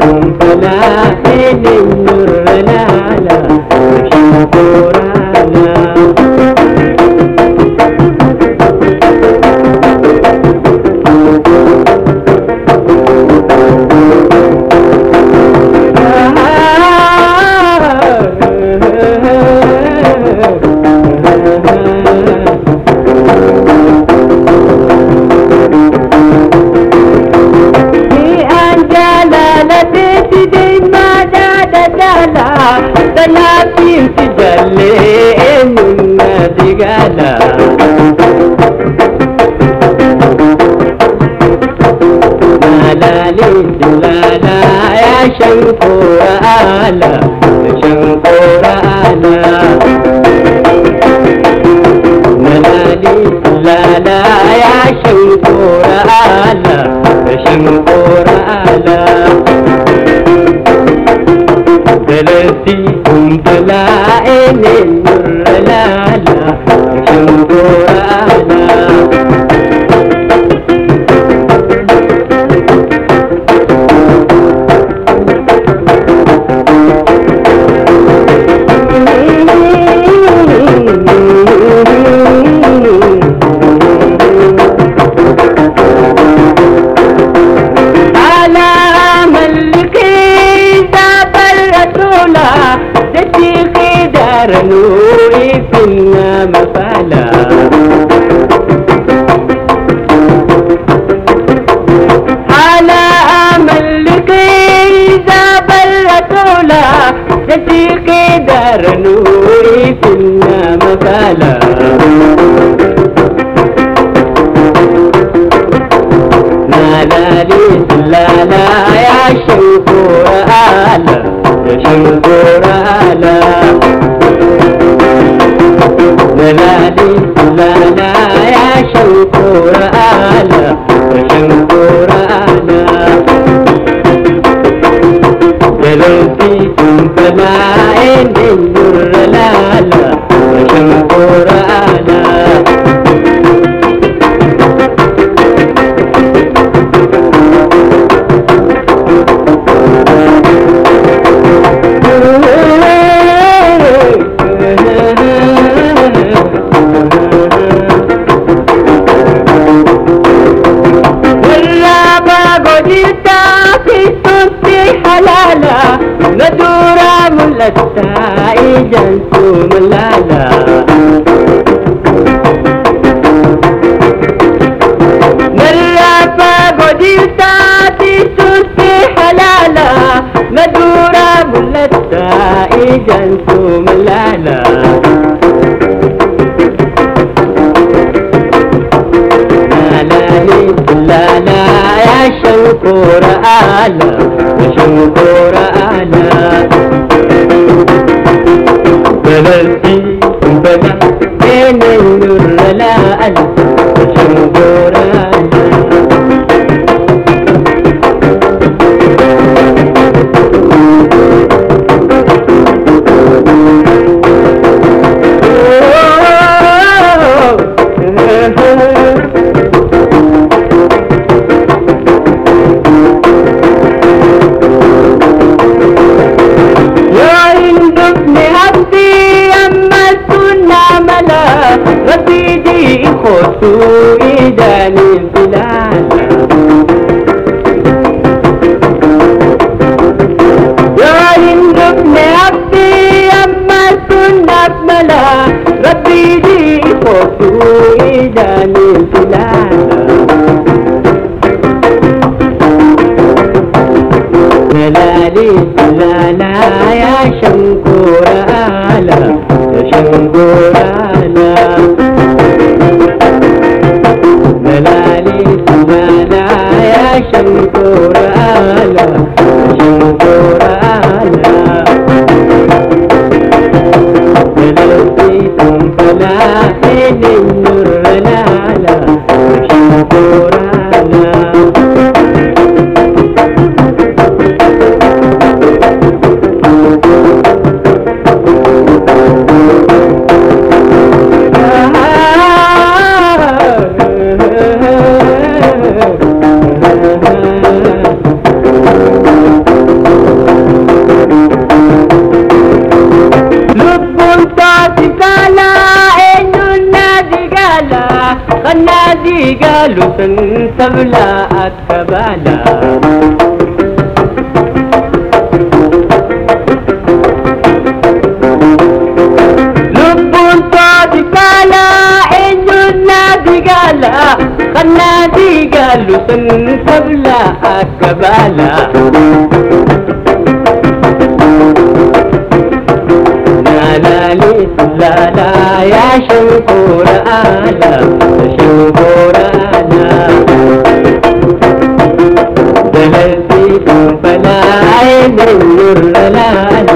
tum bula hai shan ƙora'ana da shan ƙora'ana تشيخي دار نوري فينا مفالا. على ملكي ذاب الرسول تشيخي دار نوري مفالا. malali lala ya shankura ala ya ƙoshin korala Lalali lala ya shan korala ƙoshin korala Lalauti kun fana صوت حلالا ندورا ملتا إجنتو ملالا. قدرت في صوت حلالا ندورا ملتا إجنتو ملالا. lalani lala ya shankora ala ya shankora ala خطو إيداني البلاد يا عند ابن عبدي أما السنة ملا ربي دي خطو إيداني البلاد jalali lala ya shankura ala لا إن النادي قال النادي قالوا تنسب لا أتكبالا لب صادق لا إن النادي قال النادي قالوا تنسب لا أتكبالا Lala, Lala, Lala, Lala, Lala, Lala, Lala, Lala, Lala,